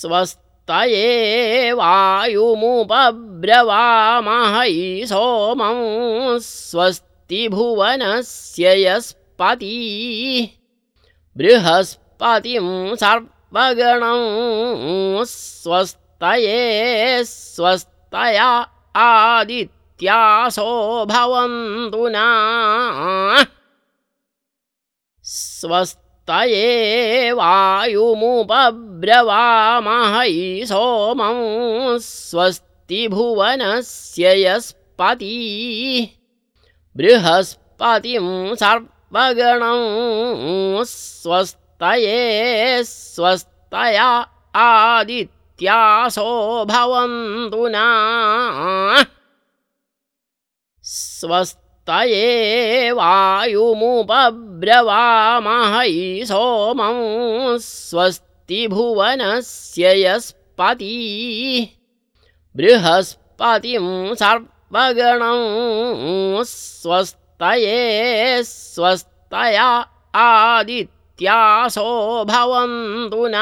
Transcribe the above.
स्वस्तये वायुमुपब्रवामहै सोमं स्वस्ति भुवनस्य यस्पति बृहस्पतिं सर्वगणं स्वस्तये स्वस्तया आदित्यासो भवन्तु न स्वस्तये वायुमुपब्रवामहै सोमं स्वस्ति भुवनस्य यस्पति बृहस्पतिं सर्वगणं स्वस्तये स्वस्तया आदित्यासो भवन्तु न स्वस्तये वायुमुपब्रवामहै सोमं स्वस्ति भुवनस्य यस्पति बृहस्पतिं सर्वगणं स्वस्तये स्वस्तया आदित्यासो भवन्तु न